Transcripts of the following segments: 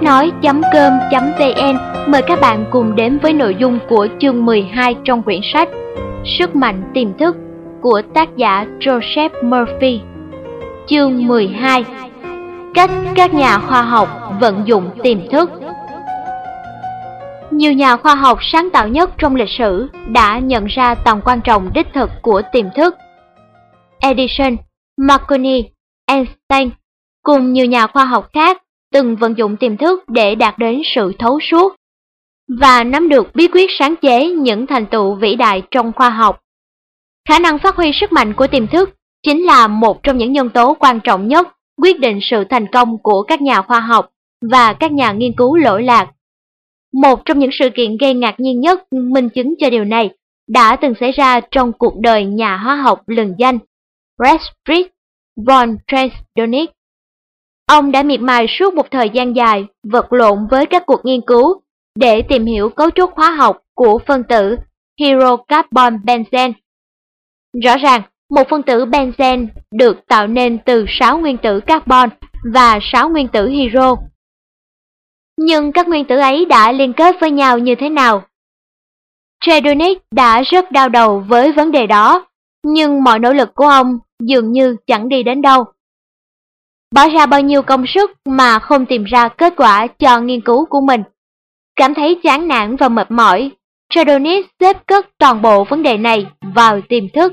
Sách nói.com.vn mời các bạn cùng đến với nội dung của chương 12 trong quyển sách Sức mạnh tiềm thức của tác giả Joseph Murphy. Chương 12 Cách các nhà khoa học vận dụng tiềm thức Nhiều nhà khoa học sáng tạo nhất trong lịch sử đã nhận ra tầm quan trọng đích thực của tiềm thức. Edison, Marconi, Einstein cùng nhiều nhà khoa học khác từng vận dụng tiềm thức để đạt đến sự thấu suốt và nắm được bí quyết sáng chế những thành tựu vĩ đại trong khoa học. Khả năng phát huy sức mạnh của tiềm thức chính là một trong những nhân tố quan trọng nhất quyết định sự thành công của các nhà khoa học và các nhà nghiên cứu lỗi lạc. Một trong những sự kiện gây ngạc nhiên nhất minh chứng cho điều này đã từng xảy ra trong cuộc đời nhà hóa học lừng danh Gottfried von Transdonick. Ông đã miệt mài suốt một thời gian dài vật lộn với các cuộc nghiên cứu để tìm hiểu cấu trúc hóa học của phân tử hydrocarbon benzene. Rõ ràng, một phân tử benzene được tạo nên từ 6 nguyên tử carbon và 6 nguyên tử hydro. Nhưng các nguyên tử ấy đã liên kết với nhau như thế nào? Tredonic đã rất đau đầu với vấn đề đó, nhưng mọi nỗ lực của ông dường như chẳng đi đến đâu. Bỏ ra bao nhiêu công sức mà không tìm ra kết quả cho nghiên cứu của mình. Cảm thấy chán nản và mệt mỏi, Tredonick xếp cất toàn bộ vấn đề này vào tiềm thức.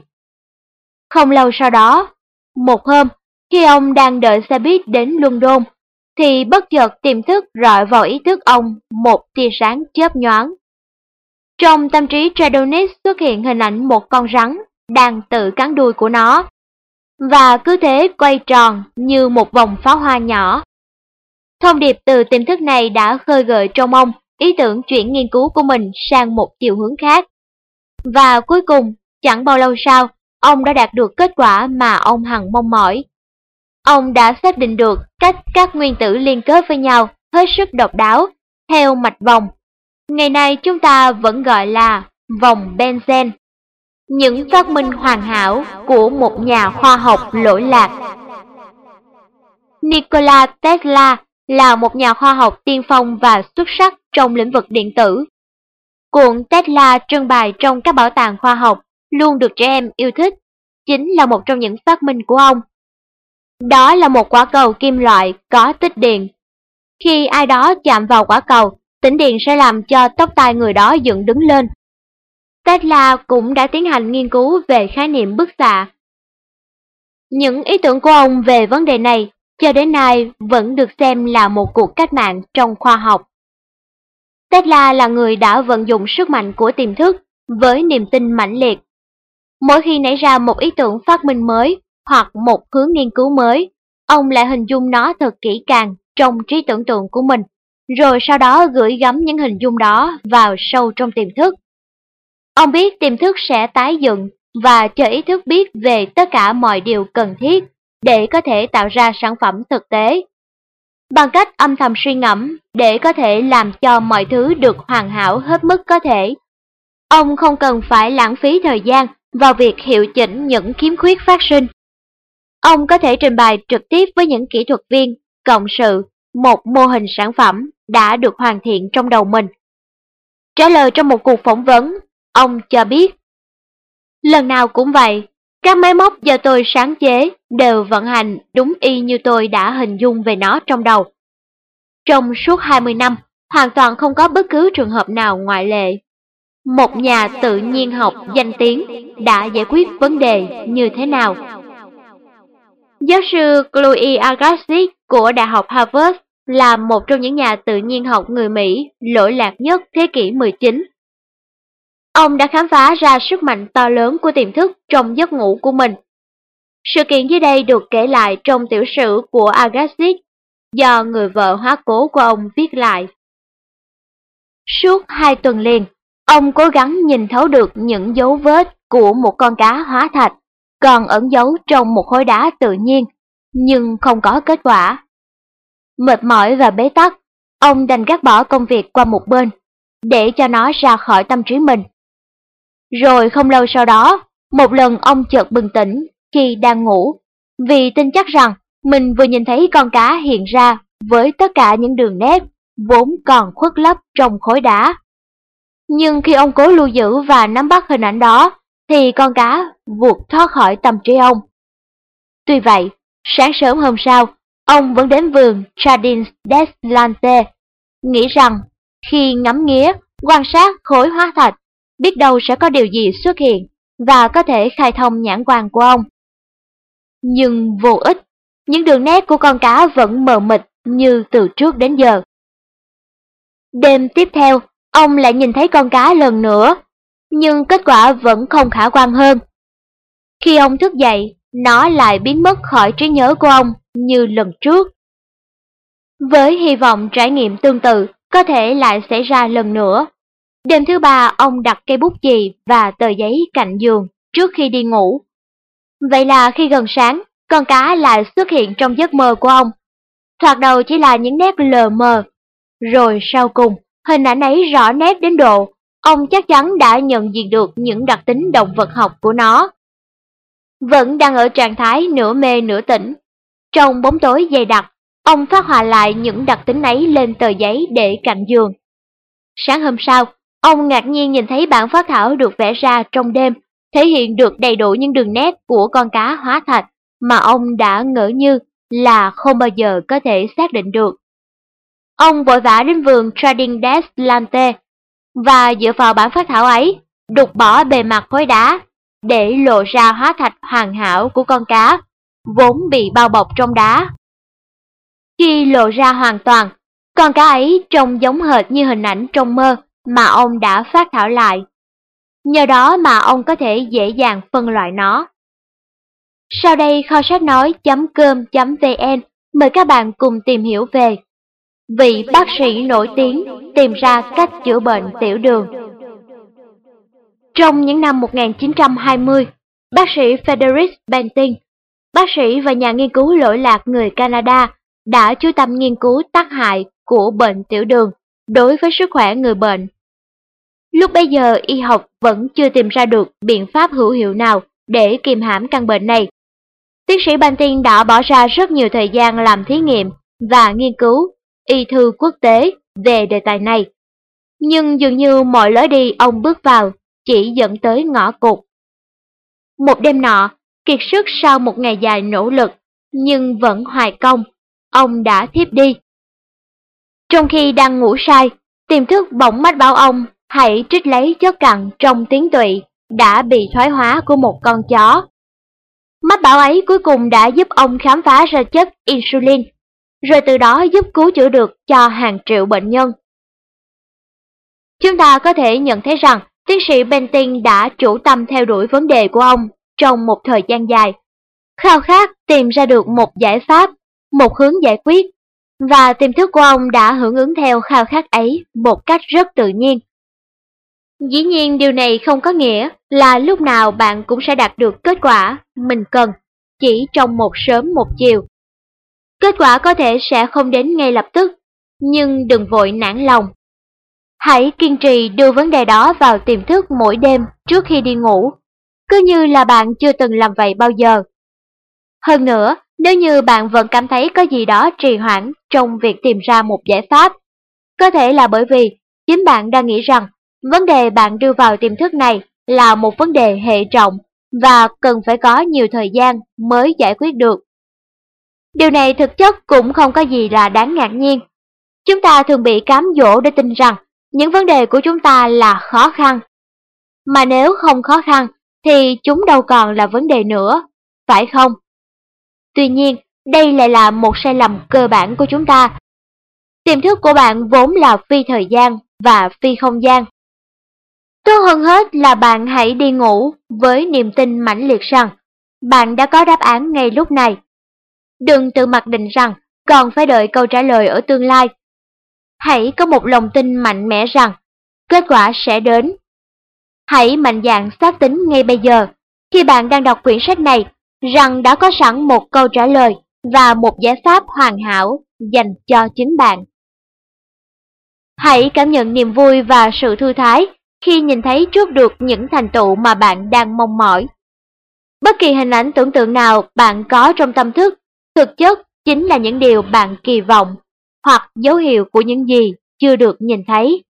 Không lâu sau đó, một hôm, khi ông đang đợi xe buýt đến London, thì bất chợt tiềm thức rọi vào ý thức ông một tia sáng chớp nhoáng. Trong tâm trí Tredonick xuất hiện hình ảnh một con rắn đang tự cắn đuôi của nó, và cứ thế quay tròn như một vòng pháo hoa nhỏ. Thông điệp từ tiềm thức này đã khơi gợi trong ông ý tưởng chuyển nghiên cứu của mình sang một chiều hướng khác. Và cuối cùng, chẳng bao lâu sau, ông đã đạt được kết quả mà ông hằng mong mỏi. Ông đã xác định được cách các nguyên tử liên kết với nhau hết sức độc đáo, theo mạch vòng. Ngày nay chúng ta vẫn gọi là vòng benzen. Những phát minh hoàn hảo của một nhà khoa học lỗi lạc. Nikola Tesla là một nhà khoa học tiên phong và xuất sắc trong lĩnh vực điện tử. Cuộn Tesla trưng bày trong các bảo tàng khoa học luôn được trẻ em yêu thích, chính là một trong những phát minh của ông. Đó là một quả cầu kim loại có tích điện. Khi ai đó chạm vào quả cầu, tĩnh điện sẽ làm cho tóc tai người đó dựng đứng lên. Tesla cũng đã tiến hành nghiên cứu về khái niệm bức xạ. Những ý tưởng của ông về vấn đề này cho đến nay vẫn được xem là một cuộc cách mạng trong khoa học. Tesla là người đã vận dụng sức mạnh của tiềm thức với niềm tin mãnh liệt. Mỗi khi nảy ra một ý tưởng phát minh mới hoặc một hướng nghiên cứu mới, ông lại hình dung nó thật kỹ càng trong trí tưởng tượng của mình, rồi sau đó gửi gắm những hình dung đó vào sâu trong tiềm thức. Ông biết tiềm thức sẽ tái dựng và cho ý thức biết về tất cả mọi điều cần thiết để có thể tạo ra sản phẩm thực tế. Bằng cách âm thầm suy ngẫm để có thể làm cho mọi thứ được hoàn hảo hết mức có thể. Ông không cần phải lãng phí thời gian vào việc hiệu chỉnh những khiếm khuyết phát sinh. Ông có thể trình bày trực tiếp với những kỹ thuật viên, cộng sự, một mô hình sản phẩm đã được hoàn thiện trong đầu mình. Trả lời trong một cuộc phỏng vấn, ông cho biết. Lần nào cũng vậy, các máy móc do tôi sáng chế đều vận hành đúng y như tôi đã hình dung về nó trong đầu. Trong suốt 20 năm, hoàn toàn không có bất cứ trường hợp nào ngoại lệ. Một nhà tự nhiên học danh tiếng đã giải quyết vấn đề như thế nào? Giáo sư Chloe Agassiz của Đại học Harvard là một trong những nhà tự nhiên học người Mỹ lỗi lạc nhất thế kỷ 19 Ông đã khám phá ra sức mạnh to lớn của tiềm thức trong giấc ngủ của mình. Sự kiện dưới đây được kể lại trong tiểu sử của Agassiz do người vợ hóa cố của ông viết lại. Suốt hai tuần liền, ông cố gắng nhìn thấu được những dấu vết của một con cá hóa thạch còn ẩn giấu trong một khối đá tự nhiên, nhưng không có kết quả. Mệt mỏi và bế tắc, ông đành gác bỏ công việc qua một bên, để cho nó ra khỏi tâm trí mình rồi không lâu sau đó, một lần ông chợt bừng tỉnh khi đang ngủ, vì tin chắc rằng mình vừa nhìn thấy con cá hiện ra với tất cả những đường nét vốn còn khuất lấp trong khối đá. Nhưng khi ông cố lưu giữ và nắm bắt hình ảnh đó, thì con cá vụt thoát khỏi tầm trí ông. Tuy vậy, sáng sớm hôm sau, ông vẫn đến vườn Jardins des Lantes, nghĩ rằng khi ngắm nghía, quan sát khối hóa thạch, biết đâu sẽ có điều gì xuất hiện và có thể khai thông nhãn quan của ông. Nhưng vô ích, những đường nét của con cá vẫn mờ mịt như từ trước đến giờ. Đêm tiếp theo, ông lại nhìn thấy con cá lần nữa, nhưng kết quả vẫn không khả quan hơn. Khi ông thức dậy, nó lại biến mất khỏi trí nhớ của ông như lần trước. Với hy vọng trải nghiệm tương tự có thể lại xảy ra lần nữa. Đêm thứ ba ông đặt cây bút chì và tờ giấy cạnh giường trước khi đi ngủ. Vậy là khi gần sáng, con cá lại xuất hiện trong giấc mơ của ông. Thoạt đầu chỉ là những nét lờ mờ, rồi sau cùng hình ảnh ấy rõ nét đến độ ông chắc chắn đã nhận diện được những đặc tính động vật học của nó. Vẫn đang ở trạng thái nửa mê nửa tỉnh. Trong bóng tối dày đặc, ông phát họa lại những đặc tính ấy lên tờ giấy để cạnh giường. Sáng hôm sau, ông ngạc nhiên nhìn thấy bản phát thảo được vẽ ra trong đêm, thể hiện được đầy đủ những đường nét của con cá hóa thạch mà ông đã ngỡ như là không bao giờ có thể xác định được. Ông vội vã đến vườn Trading Desk Lante và dựa vào bản phát thảo ấy, đục bỏ bề mặt khối đá để lộ ra hóa thạch hoàn hảo của con cá, vốn bị bao bọc trong đá. Khi lộ ra hoàn toàn, con cá ấy trông giống hệt như hình ảnh trong mơ mà ông đã phát thảo lại. Nhờ đó mà ông có thể dễ dàng phân loại nó. Sau đây kho sách nói.com.vn mời các bạn cùng tìm hiểu về Vị bác sĩ nổi tiếng tìm ra cách chữa bệnh tiểu đường. Trong những năm 1920, bác sĩ Frederick Banting, bác sĩ và nhà nghiên cứu lỗi lạc người Canada đã chú tâm nghiên cứu tác hại của bệnh tiểu đường đối với sức khỏe người bệnh. Lúc bây giờ y học vẫn chưa tìm ra được biện pháp hữu hiệu nào để kiềm hãm căn bệnh này. Tiến sĩ Banting đã bỏ ra rất nhiều thời gian làm thí nghiệm và nghiên cứu y thư quốc tế về đề tài này. Nhưng dường như mọi lối đi ông bước vào chỉ dẫn tới ngõ cụt. Một đêm nọ, kiệt sức sau một ngày dài nỗ lực, nhưng vẫn hoài công, ông đã thiếp đi. Trong khi đang ngủ say, tiềm thức bỗng mách bảo ông hãy trích lấy chất cặn trong tiếng tụy đã bị thoái hóa của một con chó. Mách bảo ấy cuối cùng đã giúp ông khám phá ra chất insulin rồi từ đó giúp cứu chữa được cho hàng triệu bệnh nhân. Chúng ta có thể nhận thấy rằng tiến sĩ Benting đã chủ tâm theo đuổi vấn đề của ông trong một thời gian dài, khao khát tìm ra được một giải pháp, một hướng giải quyết, và tiềm thức của ông đã hưởng ứng theo khao khát ấy một cách rất tự nhiên. Dĩ nhiên điều này không có nghĩa là lúc nào bạn cũng sẽ đạt được kết quả mình cần chỉ trong một sớm một chiều Kết quả có thể sẽ không đến ngay lập tức, nhưng đừng vội nản lòng. Hãy kiên trì đưa vấn đề đó vào tiềm thức mỗi đêm trước khi đi ngủ, cứ như là bạn chưa từng làm vậy bao giờ. Hơn nữa, nếu như bạn vẫn cảm thấy có gì đó trì hoãn trong việc tìm ra một giải pháp, có thể là bởi vì chính bạn đang nghĩ rằng vấn đề bạn đưa vào tiềm thức này là một vấn đề hệ trọng và cần phải có nhiều thời gian mới giải quyết được. Điều này thực chất cũng không có gì là đáng ngạc nhiên. Chúng ta thường bị cám dỗ để tin rằng những vấn đề của chúng ta là khó khăn. Mà nếu không khó khăn thì chúng đâu còn là vấn đề nữa, phải không? Tuy nhiên, đây lại là một sai lầm cơ bản của chúng ta. Tiềm thức của bạn vốn là phi thời gian và phi không gian. Tốt hơn hết là bạn hãy đi ngủ với niềm tin mãnh liệt rằng bạn đã có đáp án ngay lúc này Đừng tự mặc định rằng còn phải đợi câu trả lời ở tương lai. Hãy có một lòng tin mạnh mẽ rằng kết quả sẽ đến. Hãy mạnh dạn xác tính ngay bây giờ, khi bạn đang đọc quyển sách này, rằng đã có sẵn một câu trả lời và một giải pháp hoàn hảo dành cho chính bạn. Hãy cảm nhận niềm vui và sự thư thái khi nhìn thấy trước được những thành tựu mà bạn đang mong mỏi. Bất kỳ hình ảnh tưởng tượng nào bạn có trong tâm thức Thực chất chính là những điều bạn kỳ vọng hoặc dấu hiệu của những gì chưa được nhìn thấy.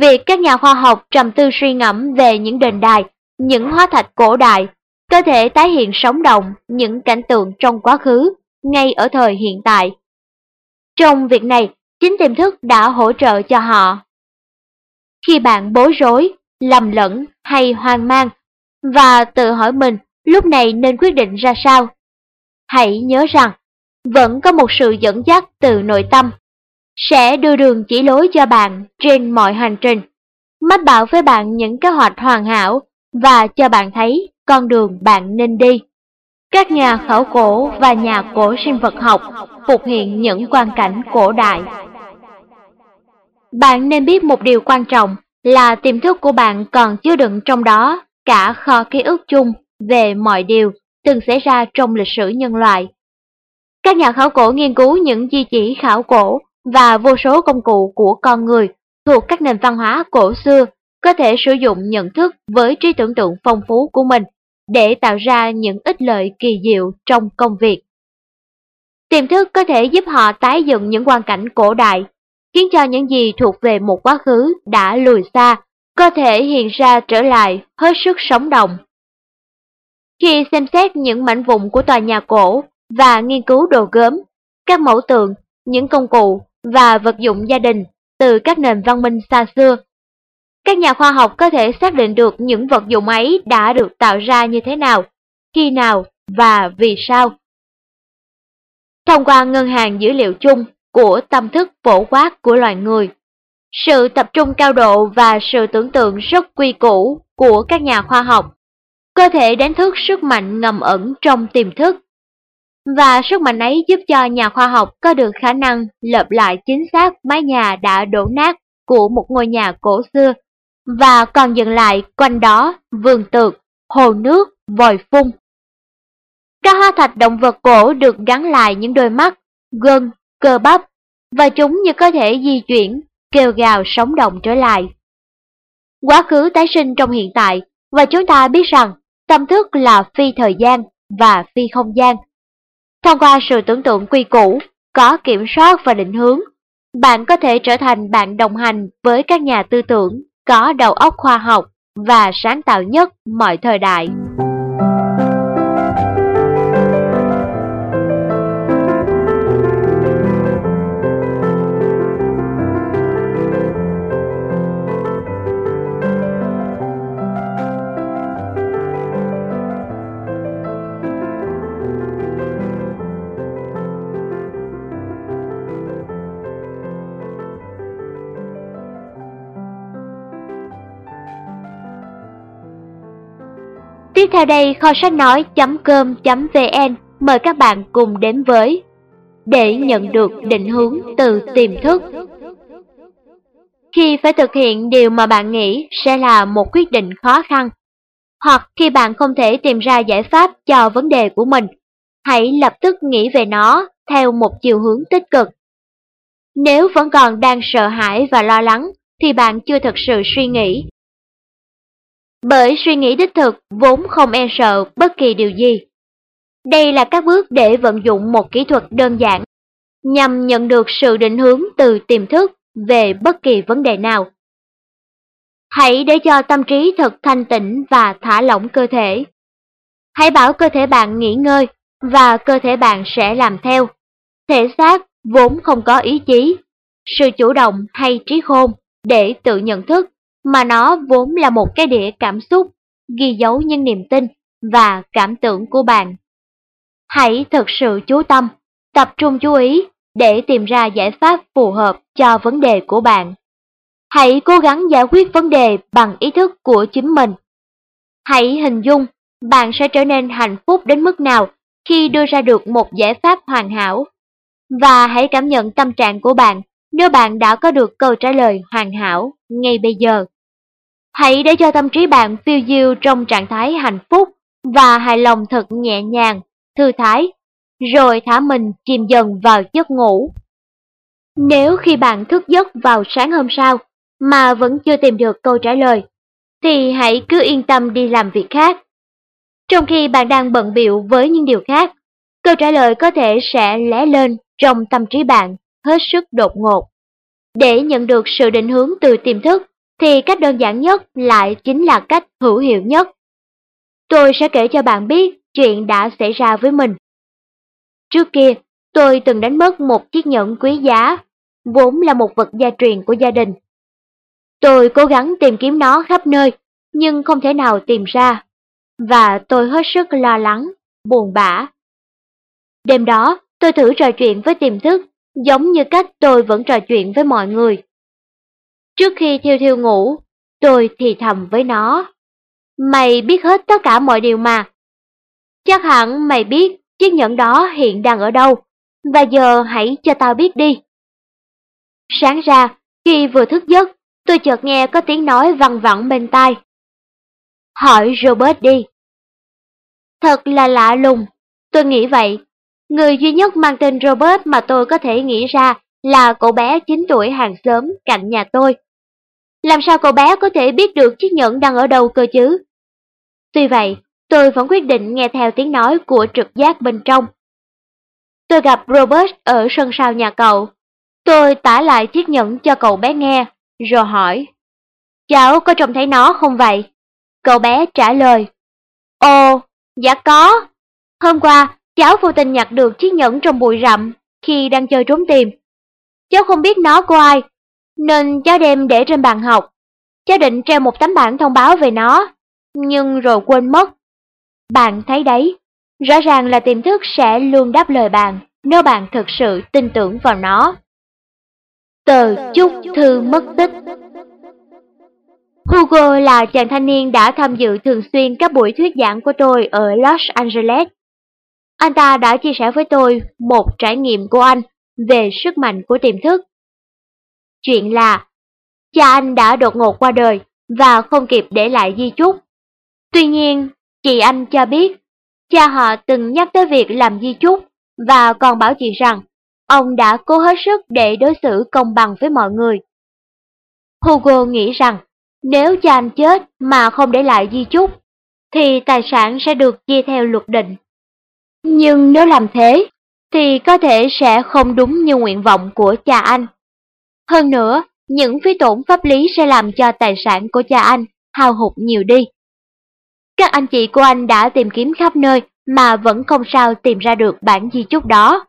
Việc các nhà khoa học trầm tư suy ngẫm về những đền đài, những hóa thạch cổ đại, có thể tái hiện sống động những cảnh tượng trong quá khứ, ngay ở thời hiện tại. Trong việc này, chính tiềm thức đã hỗ trợ cho họ. Khi bạn bối rối, lầm lẫn hay hoang mang, và tự hỏi mình lúc này nên quyết định ra sao, hãy nhớ rằng vẫn có một sự dẫn dắt từ nội tâm sẽ đưa đường chỉ lối cho bạn trên mọi hành trình, mách bảo với bạn những kế hoạch hoàn hảo và cho bạn thấy con đường bạn nên đi. Các nhà khảo cổ và nhà cổ sinh vật học phục hiện những quan cảnh cổ đại. Bạn nên biết một điều quan trọng là tiềm thức của bạn còn chứa đựng trong đó cả kho ký ức chung về mọi điều từng xảy ra trong lịch sử nhân loại. Các nhà khảo cổ nghiên cứu những di chỉ khảo cổ và vô số công cụ của con người thuộc các nền văn hóa cổ xưa có thể sử dụng nhận thức với trí tưởng tượng phong phú của mình để tạo ra những ích lợi kỳ diệu trong công việc. Tiềm thức có thể giúp họ tái dựng những quan cảnh cổ đại, khiến cho những gì thuộc về một quá khứ đã lùi xa có thể hiện ra trở lại hết sức sống động. Khi xem xét những mảnh vụn của tòa nhà cổ và nghiên cứu đồ gốm, các mẫu tượng, những công cụ và vật dụng gia đình từ các nền văn minh xa xưa. Các nhà khoa học có thể xác định được những vật dụng ấy đã được tạo ra như thế nào, khi nào và vì sao. Thông qua ngân hàng dữ liệu chung của tâm thức phổ quát của loài người, sự tập trung cao độ và sự tưởng tượng rất quy củ của các nhà khoa học có thể đánh thức sức mạnh ngầm ẩn trong tiềm thức và sức mạnh ấy giúp cho nhà khoa học có được khả năng lợp lại chính xác mái nhà đã đổ nát của một ngôi nhà cổ xưa, và còn dừng lại quanh đó vườn tược, hồ nước, vòi phun. Các hoa thạch động vật cổ được gắn lại những đôi mắt, gân, cơ bắp, và chúng như có thể di chuyển, kêu gào sống động trở lại. Quá khứ tái sinh trong hiện tại, và chúng ta biết rằng tâm thức là phi thời gian và phi không gian Thông qua sự tưởng tượng quy củ, có kiểm soát và định hướng, bạn có thể trở thành bạn đồng hành với các nhà tư tưởng có đầu óc khoa học và sáng tạo nhất mọi thời đại. Tiếp theo đây kho sách nói.com.vn mời các bạn cùng đến với Để nhận được định hướng từ tiềm thức. Khi phải thực hiện điều mà bạn nghĩ sẽ là một quyết định khó khăn hoặc khi bạn không thể tìm ra giải pháp cho vấn đề của mình, hãy lập tức nghĩ về nó theo một chiều hướng tích cực. Nếu vẫn còn đang sợ hãi và lo lắng thì bạn chưa thực sự suy nghĩ bởi suy nghĩ đích thực vốn không e sợ bất kỳ điều gì. Đây là các bước để vận dụng một kỹ thuật đơn giản, nhằm nhận được sự định hướng từ tiềm thức về bất kỳ vấn đề nào. Hãy để cho tâm trí thật thanh tĩnh và thả lỏng cơ thể. Hãy bảo cơ thể bạn nghỉ ngơi và cơ thể bạn sẽ làm theo. Thể xác vốn không có ý chí, sự chủ động hay trí khôn để tự nhận thức mà nó vốn là một cái đĩa cảm xúc, ghi dấu những niềm tin và cảm tưởng của bạn. Hãy thực sự chú tâm, tập trung chú ý để tìm ra giải pháp phù hợp cho vấn đề của bạn. Hãy cố gắng giải quyết vấn đề bằng ý thức của chính mình. Hãy hình dung bạn sẽ trở nên hạnh phúc đến mức nào khi đưa ra được một giải pháp hoàn hảo. Và hãy cảm nhận tâm trạng của bạn nếu bạn đã có được câu trả lời hoàn hảo ngay bây giờ. Hãy để cho tâm trí bạn phiêu diêu trong trạng thái hạnh phúc và hài lòng thật nhẹ nhàng, thư thái, rồi thả mình chìm dần vào giấc ngủ. Nếu khi bạn thức giấc vào sáng hôm sau mà vẫn chưa tìm được câu trả lời, thì hãy cứ yên tâm đi làm việc khác. Trong khi bạn đang bận biệu với những điều khác, câu trả lời có thể sẽ lé lên trong tâm trí bạn hết sức đột ngột. Để nhận được sự định hướng từ tiềm thức thì cách đơn giản nhất lại chính là cách hữu hiệu nhất. Tôi sẽ kể cho bạn biết chuyện đã xảy ra với mình. Trước kia, tôi từng đánh mất một chiếc nhẫn quý giá, vốn là một vật gia truyền của gia đình. Tôi cố gắng tìm kiếm nó khắp nơi, nhưng không thể nào tìm ra, và tôi hết sức lo lắng, buồn bã. Đêm đó, tôi thử trò chuyện với tiềm thức, giống như cách tôi vẫn trò chuyện với mọi người. Trước khi thiêu thiêu ngủ, tôi thì thầm với nó. Mày biết hết tất cả mọi điều mà. Chắc hẳn mày biết chiếc nhẫn đó hiện đang ở đâu, và giờ hãy cho tao biết đi. Sáng ra, khi vừa thức giấc, tôi chợt nghe có tiếng nói văng vẳng bên tai. Hỏi Robert đi. Thật là lạ lùng, tôi nghĩ vậy. Người duy nhất mang tên Robert mà tôi có thể nghĩ ra là cậu bé 9 tuổi hàng xóm cạnh nhà tôi. Làm sao cậu bé có thể biết được chiếc nhẫn đang ở đâu cơ chứ? Tuy vậy, tôi vẫn quyết định nghe theo tiếng nói của trực giác bên trong. Tôi gặp Robert ở sân sau nhà cậu. Tôi tả lại chiếc nhẫn cho cậu bé nghe, rồi hỏi. Cháu có trông thấy nó không vậy? Cậu bé trả lời. Ồ, dạ có. Hôm qua, cháu vô tình nhặt được chiếc nhẫn trong bụi rậm khi đang chơi trốn tìm. Cháu không biết nó của ai, nên cháu đem để trên bàn học. Cháu định treo một tấm bảng thông báo về nó, nhưng rồi quên mất. Bạn thấy đấy, rõ ràng là tiềm thức sẽ luôn đáp lời bạn nếu bạn thực sự tin tưởng vào nó. Tờ chúc thư mất tích Hugo là chàng thanh niên đã tham dự thường xuyên các buổi thuyết giảng của tôi ở Los Angeles. Anh ta đã chia sẻ với tôi một trải nghiệm của anh về sức mạnh của tiềm thức. Chuyện là, cha anh đã đột ngột qua đời và không kịp để lại di chúc. Tuy nhiên, chị anh cho biết, cha họ từng nhắc tới việc làm di chúc và còn bảo chị rằng ông đã cố hết sức để đối xử công bằng với mọi người. Hugo nghĩ rằng nếu cha anh chết mà không để lại di chúc, thì tài sản sẽ được chia theo luật định. Nhưng nếu làm thế, thì có thể sẽ không đúng như nguyện vọng của cha anh. Hơn nữa, những phí tổn pháp lý sẽ làm cho tài sản của cha anh hao hụt nhiều đi. Các anh chị của anh đã tìm kiếm khắp nơi mà vẫn không sao tìm ra được bản di chúc đó.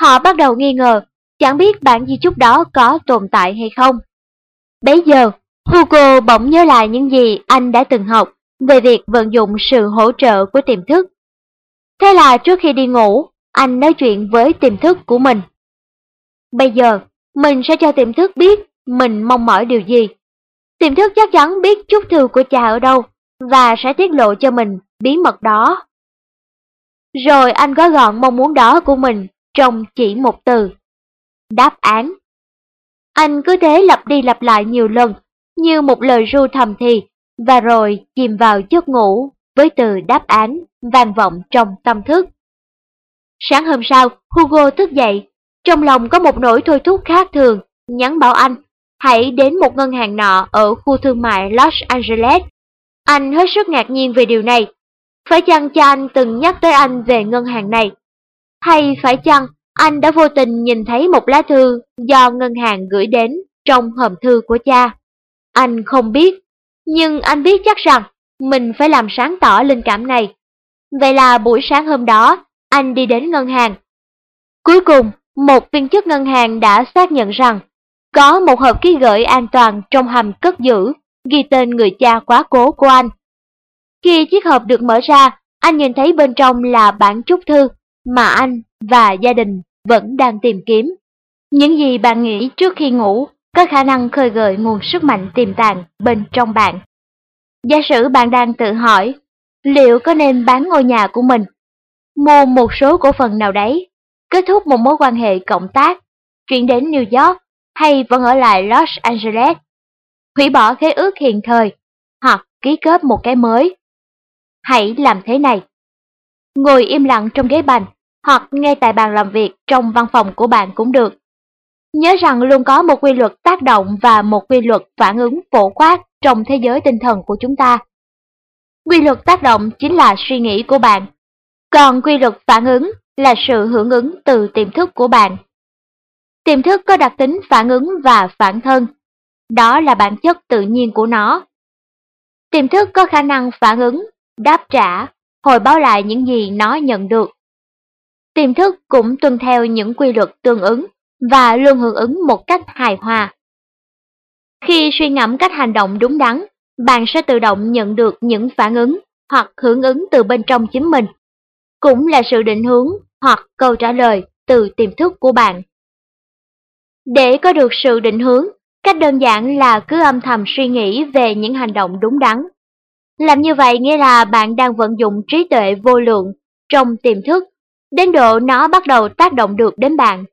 Họ bắt đầu nghi ngờ, chẳng biết bản di chúc đó có tồn tại hay không. Bấy giờ, Hugo bỗng nhớ lại những gì anh đã từng học về việc vận dụng sự hỗ trợ của tiềm thức. Thế là trước khi đi ngủ, anh nói chuyện với tiềm thức của mình. Bây giờ, mình sẽ cho tiềm thức biết mình mong mỏi điều gì. Tiềm thức chắc chắn biết chút thư của cha ở đâu và sẽ tiết lộ cho mình bí mật đó. Rồi anh gói gọn mong muốn đó của mình trong chỉ một từ. Đáp án. Anh cứ thế lặp đi lặp lại nhiều lần, như một lời ru thầm thì, và rồi chìm vào giấc ngủ với từ đáp án vang vọng trong tâm thức. Sáng hôm sau, Hugo thức dậy, trong lòng có một nỗi thôi thúc khác thường, nhắn bảo anh, hãy đến một ngân hàng nọ ở khu thương mại Los Angeles. Anh hết sức ngạc nhiên về điều này. Phải chăng cha anh từng nhắc tới anh về ngân hàng này? Hay phải chăng anh đã vô tình nhìn thấy một lá thư do ngân hàng gửi đến trong hòm thư của cha? Anh không biết, nhưng anh biết chắc rằng mình phải làm sáng tỏ linh cảm này. Vậy là buổi sáng hôm đó, anh đi đến ngân hàng. Cuối cùng, một viên chức ngân hàng đã xác nhận rằng có một hộp ký gửi an toàn trong hầm cất giữ, ghi tên người cha quá cố của anh. Khi chiếc hộp được mở ra, anh nhìn thấy bên trong là bản chúc thư mà anh và gia đình vẫn đang tìm kiếm. Những gì bạn nghĩ trước khi ngủ có khả năng khơi gợi nguồn sức mạnh tiềm tàng bên trong bạn. Giả sử bạn đang tự hỏi, liệu có nên bán ngôi nhà của mình, mua một số cổ phần nào đấy, kết thúc một mối quan hệ cộng tác, chuyển đến New York hay vẫn ở lại Los Angeles, hủy bỏ khế ước hiện thời hoặc ký kết một cái mới. Hãy làm thế này. Ngồi im lặng trong ghế bành hoặc ngay tại bàn làm việc trong văn phòng của bạn cũng được. Nhớ rằng luôn có một quy luật tác động và một quy luật phản ứng phổ quát trong thế giới tinh thần của chúng ta. Quy luật tác động chính là suy nghĩ của bạn, còn quy luật phản ứng là sự hưởng ứng từ tiềm thức của bạn. Tiềm thức có đặc tính phản ứng và phản thân. Đó là bản chất tự nhiên của nó. Tiềm thức có khả năng phản ứng, đáp trả, hồi báo lại những gì nó nhận được. Tiềm thức cũng tuân theo những quy luật tương ứng và luôn hưởng ứng một cách hài hòa. Khi suy ngẫm cách hành động đúng đắn, bạn sẽ tự động nhận được những phản ứng hoặc hưởng ứng từ bên trong chính mình. Cũng là sự định hướng hoặc câu trả lời từ tiềm thức của bạn. Để có được sự định hướng, cách đơn giản là cứ âm thầm suy nghĩ về những hành động đúng đắn. Làm như vậy nghĩa là bạn đang vận dụng trí tuệ vô lượng trong tiềm thức, đến độ nó bắt đầu tác động được đến bạn.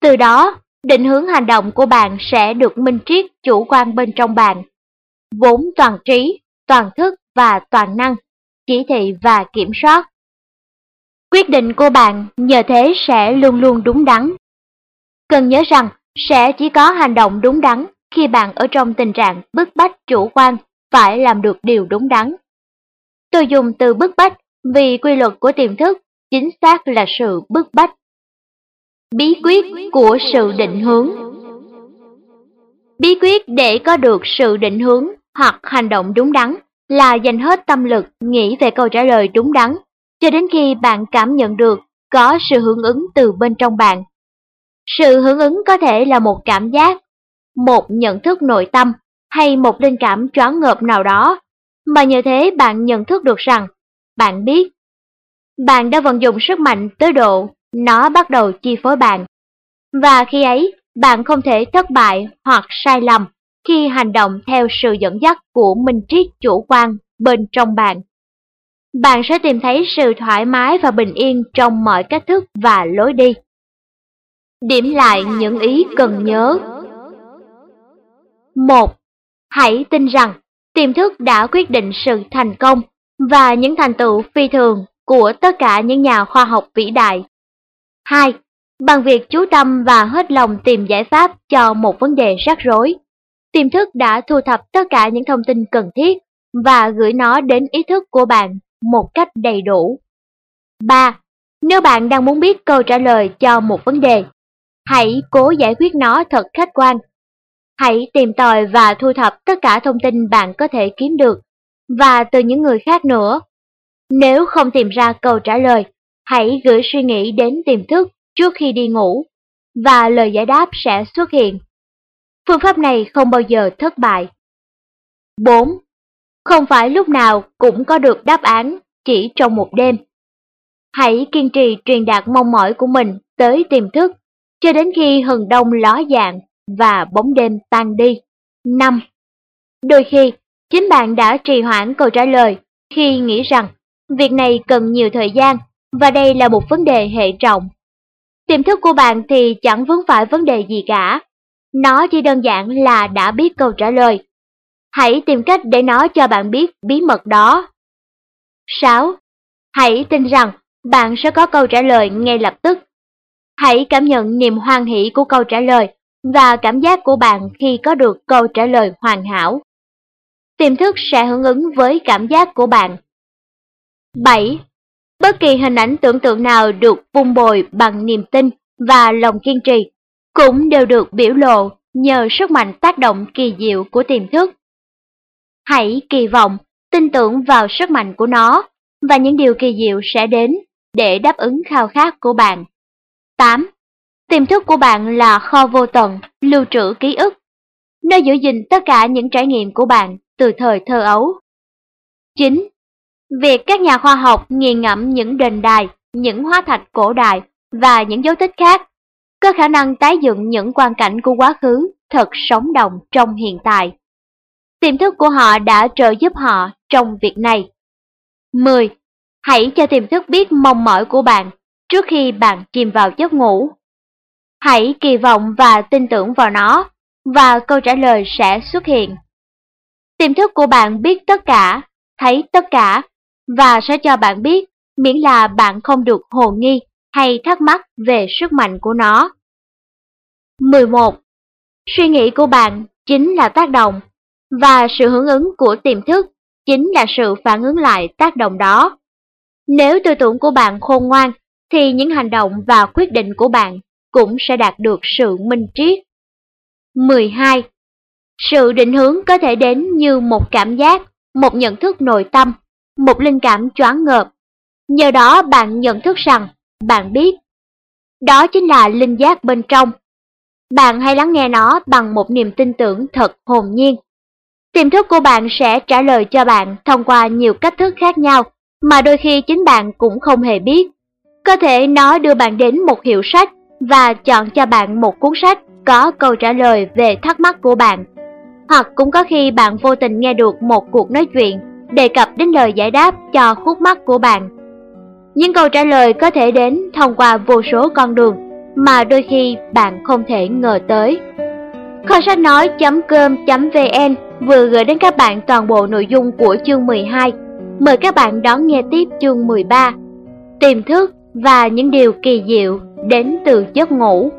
Từ đó, định hướng hành động của bạn sẽ được minh triết chủ quan bên trong bạn. Vốn toàn trí, toàn thức và toàn năng, chỉ thị và kiểm soát. Quyết định của bạn nhờ thế sẽ luôn luôn đúng đắn. Cần nhớ rằng sẽ chỉ có hành động đúng đắn khi bạn ở trong tình trạng bức bách chủ quan phải làm được điều đúng đắn. Tôi dùng từ bức bách vì quy luật của tiềm thức chính xác là sự bức bách. Bí quyết của sự định hướng Bí quyết để có được sự định hướng hoặc hành động đúng đắn là dành hết tâm lực nghĩ về câu trả lời đúng đắn, cho đến khi bạn cảm nhận được có sự hưởng ứng từ bên trong bạn. Sự hưởng ứng có thể là một cảm giác, một nhận thức nội tâm hay một linh cảm choáng ngợp nào đó, mà nhờ thế bạn nhận thức được rằng, bạn biết, bạn đã vận dụng sức mạnh tới độ nó bắt đầu chi phối bạn. Và khi ấy, bạn không thể thất bại hoặc sai lầm khi hành động theo sự dẫn dắt của minh triết chủ quan bên trong bạn. Bạn sẽ tìm thấy sự thoải mái và bình yên trong mọi cách thức và lối đi. Điểm lại những ý cần nhớ. 1. Hãy tin rằng tiềm thức đã quyết định sự thành công và những thành tựu phi thường của tất cả những nhà khoa học vĩ đại. 2. Bằng việc chú tâm và hết lòng tìm giải pháp cho một vấn đề rắc rối, tiềm thức đã thu thập tất cả những thông tin cần thiết và gửi nó đến ý thức của bạn một cách đầy đủ. 3. Nếu bạn đang muốn biết câu trả lời cho một vấn đề, hãy cố giải quyết nó thật khách quan. Hãy tìm tòi và thu thập tất cả thông tin bạn có thể kiếm được, và từ những người khác nữa. Nếu không tìm ra câu trả lời, hãy gửi suy nghĩ đến tiềm thức trước khi đi ngủ, và lời giải đáp sẽ xuất hiện. Phương pháp này không bao giờ thất bại. 4. Không phải lúc nào cũng có được đáp án chỉ trong một đêm. Hãy kiên trì truyền đạt mong mỏi của mình tới tiềm thức cho đến khi hừng đông ló dạng và bóng đêm tan đi. 5. Đôi khi, chính bạn đã trì hoãn câu trả lời khi nghĩ rằng việc này cần nhiều thời gian và đây là một vấn đề hệ trọng. Tiềm thức của bạn thì chẳng vướng phải vấn đề gì cả. Nó chỉ đơn giản là đã biết câu trả lời. Hãy tìm cách để nó cho bạn biết bí mật đó. 6. Hãy tin rằng bạn sẽ có câu trả lời ngay lập tức. Hãy cảm nhận niềm hoan hỷ của câu trả lời và cảm giác của bạn khi có được câu trả lời hoàn hảo. Tiềm thức sẽ hưởng ứng với cảm giác của bạn. 7. Bất kỳ hình ảnh tưởng tượng nào được vung bồi bằng niềm tin và lòng kiên trì cũng đều được biểu lộ nhờ sức mạnh tác động kỳ diệu của tiềm thức. Hãy kỳ vọng, tin tưởng vào sức mạnh của nó và những điều kỳ diệu sẽ đến để đáp ứng khao khát của bạn. 8. Tiềm thức của bạn là kho vô tận, lưu trữ ký ức, nơi giữ gìn tất cả những trải nghiệm của bạn từ thời thơ ấu. 9. Việc các nhà khoa học nghiền ngẫm những đền đài, những hóa thạch cổ đại và những dấu tích khác có khả năng tái dựng những quan cảnh của quá khứ thật sống động trong hiện tại. Tiềm thức của họ đã trợ giúp họ trong việc này. 10. Hãy cho tiềm thức biết mong mỏi của bạn trước khi bạn chìm vào giấc ngủ. Hãy kỳ vọng và tin tưởng vào nó, và câu trả lời sẽ xuất hiện. Tiềm thức của bạn biết tất cả, thấy tất cả, và sẽ cho bạn biết miễn là bạn không được hồ nghi hay thắc mắc về sức mạnh của nó. 11. Suy nghĩ của bạn chính là tác động, và sự hưởng ứng của tiềm thức chính là sự phản ứng lại tác động đó. Nếu tư tưởng của bạn khôn ngoan, thì những hành động và quyết định của bạn cũng sẽ đạt được sự minh triết. 12. Sự định hướng có thể đến như một cảm giác, một nhận thức nội tâm, một linh cảm choáng ngợp. Nhờ đó bạn nhận thức rằng, bạn biết. Đó chính là linh giác bên trong. Bạn hãy lắng nghe nó bằng một niềm tin tưởng thật hồn nhiên. Tiềm thức của bạn sẽ trả lời cho bạn thông qua nhiều cách thức khác nhau, mà đôi khi chính bạn cũng không hề biết. Có thể nó đưa bạn đến một hiệu sách và chọn cho bạn một cuốn sách có câu trả lời về thắc mắc của bạn. Hoặc cũng có khi bạn vô tình nghe được một cuộc nói chuyện đề cập đến lời giải đáp cho khúc mắc của bạn. Những câu trả lời có thể đến thông qua vô số con đường mà đôi khi bạn không thể ngờ tới. Kho sách nói.com.vn vừa gửi đến các bạn toàn bộ nội dung của chương 12. Mời các bạn đón nghe tiếp chương 13. Tiềm thức và những điều kỳ diệu đến từ giấc ngủ.